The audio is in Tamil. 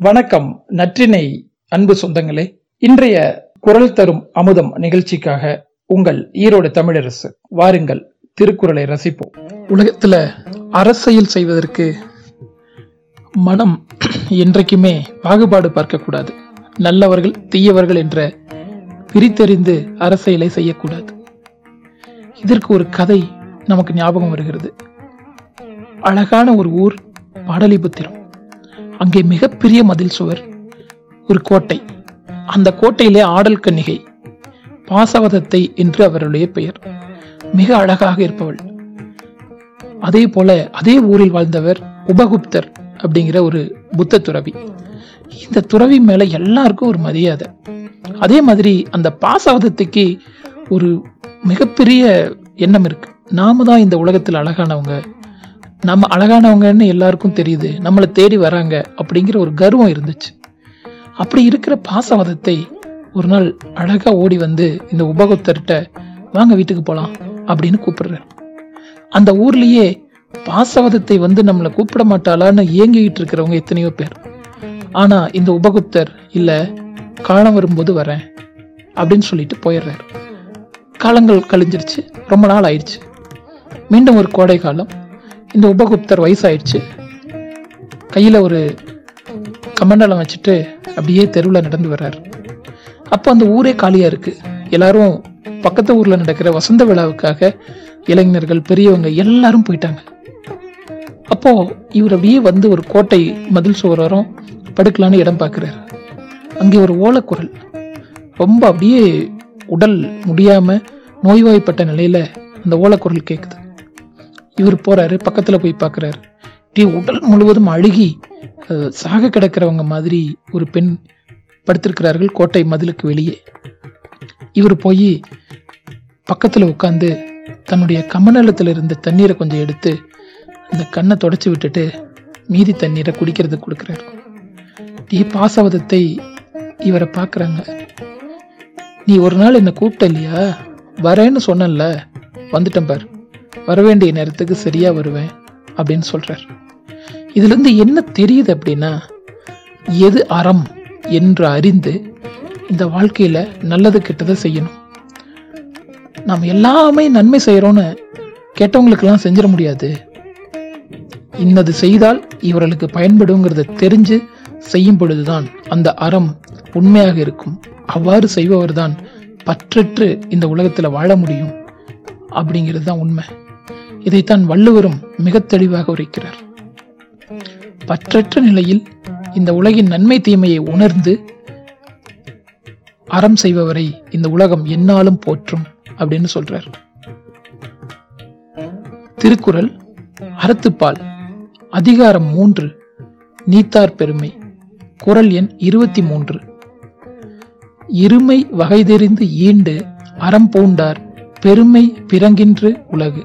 வணக்கம் நற்றினை அன்பு சொந்தங்களே. இன்றைய குரல் தரும் அமுதம் நிகழ்ச்சிக்காக உங்கள் ஈரோடு தமிழரசு வாருங்கள் திருக்குறளை ரசிப்போம். உலகத்துல அரசியல் செய்வதற்கு மனம் என்றைக்குமே பாகுபாடு பார்க்கக்கூடாது. நல்லவர்கள் தீயவர்கள் என்ற பிரித்தறிந்து அரசியலை செய்யக்கூடாது. இதற்கு ஒரு கதை நமக்கு ஞாபகம் வருகிறது. அழகான ஒரு ஊர் பாடலிபுத்திரம். அங்கே மிகப்பெரிய மதில் சுவர் ஒரு கோட்டை. அந்த கோட்டையிலே ஆடல் கன்னிகை பாசவதத்தை என்று அவருடைய பெயர். மிக அழகாக இருப்பவள். அதே போல அதே ஊரில் வாழ்ந்தவர் உபகுப்தர் அப்படிங்கிற ஒரு புத்த துறவி. இந்த துறவி மேல எல்லாருக்கும் ஒரு மரியாதை. அதே மாதிரி அந்த பாசவதத்துக்கு ஒரு மிகப்பெரிய எண்ணம் இருக்கு. நாம தான் இந்த உலகத்தில் அழகானவங்க நம்ம அழகானவங்கன்னு எல்லாருக்கும் தெரியுது. நம்மளை தேடி வராங்க அப்படிங்கிற ஒரு கர்வம் இருந்துச்சு. அப்படி இருக்கிற பாசவதத்தை ஒரு நாள் அழகா ஓடி வந்து இந்த உபகத்தர்கிட்ட வாங்க வீட்டுக்கு போலாம் அப்படின்னு கூப்பிடுறாரு. அந்த ஊர்லயே பாசவதத்தை வந்து நம்மளை கூப்பிட மாட்டாளான்னு இயங்கிக்கிட்டு இருக்கிறவங்க எத்தனையோ பேர். ஆனா இந்த உபகுப்தர் இல்ல காலம் வரும்போது வரேன் அப்படின்னு சொல்லிட்டு போயிடுறாரு. காலங்கள் கழிஞ்சிருச்சு. ரொம்ப நாள் ஆயிடுச்சு. மீண்டும் ஒரு கோடை காலம். இந்த உபகுப்தர் வயசாயிடுச்சு. கையில் ஒரு கமண்டலம் வச்சுட்டு அப்படியே தெருவில் நடந்து வர்றார். அப்போ அந்த ஊரே காலியாக இருக்குது எல்லாரும் பக்கத்து ஊரில் நடக்கிற வசந்த விழாவுக்காக இளைஞர்கள் பெரியவங்க எல்லாரும் போயிட்டாங்க. அப்போ இவர் அப்படியே வந்து ஒரு கோட்டை மதில் சுவரம் படுக்கலான்னு இடம் பார்க்குறாரு. அங்கே ஒரு ஓலக்குரல். ரொம்ப அப்படியே உடல் முடியாமல் நோய்வாய்ப்பட்ட நிலையில் அந்த ஓலக்குரல் கேட்குது இவர் போறாரு பக்கத்துல போய் பாக்குறாரு. டீ உடல் முழுவதும் அழுகி சாக கிடக்கிறவங்க மாதிரி ஒரு பெண் படுத்திருக்கிறார்கள் கோட்டை மதிலுக்கு வெளியே. இவர் போய் பக்கத்துல உட்காந்து தன்னுடைய கமநலத்தில் இருந்த தண்ணீரை கொஞ்சம் எடுத்து அந்த கண்ணை தொடச்சி விட்டுட்டு மீதி தண்ணீரை குடிக்கிறது கொடுக்குறாரு. டீ பாசவதத்தை இவரை பார்க்குறாங்க நீ ஒரு நாள் என்னை கூப்பிட்ட இல்லையா? வரேன்னு சொன்னல வந்துட்டேன் பார். வரவேண்டிய நேரத்துக்கு சரியா வருவேன் அப்படின்னு சொல்றார். இதுல இருந்து என்ன தெரியுது அப்படின்னா எது அறம் என்று அறிந்து இந்த வாழ்க்கையில நல்லது கெட்டதை செய்யணும். நாம் எல்லாமே நன்மை செய்யறோம்னு கெட்டவங்களுக்கெல்லாம் செஞ்சிட முடியாது. இன்னது செய்தால் இவர்களுக்கு பயன்படுங்கிறத தெரிஞ்சு செய்யும் பொழுதுதான் அந்த அறம் உண்மையாக இருக்கும். அவ்வாறு செய்பவர் தான் பற்றற்று இந்த உலகத்துல வாழ முடியும் அப்படிங்கிறது தான் உண்மை. இதைத்தான் வள்ளுவரும் மிக தெளிவாக உரைக்கிறார். பற்றற்ற நிலையில் இந்த உலகின் நன்மை தீமையை உணர்ந்து அறம் செய்பவரை இந்த உலகம் என்னாலும் போற்றும் அப்படின்னு சொல்றார். திருக்குறள் அறத்துப்பால் அதிகாரம் மூன்று நீத்தார் பெருமை குரல் எண் இருபத்தி மூன்று. இருமை வகை தெரிந்து ஈண்டு அறம் பூண்டார் பெருமை பிறங்கின்று உலகு.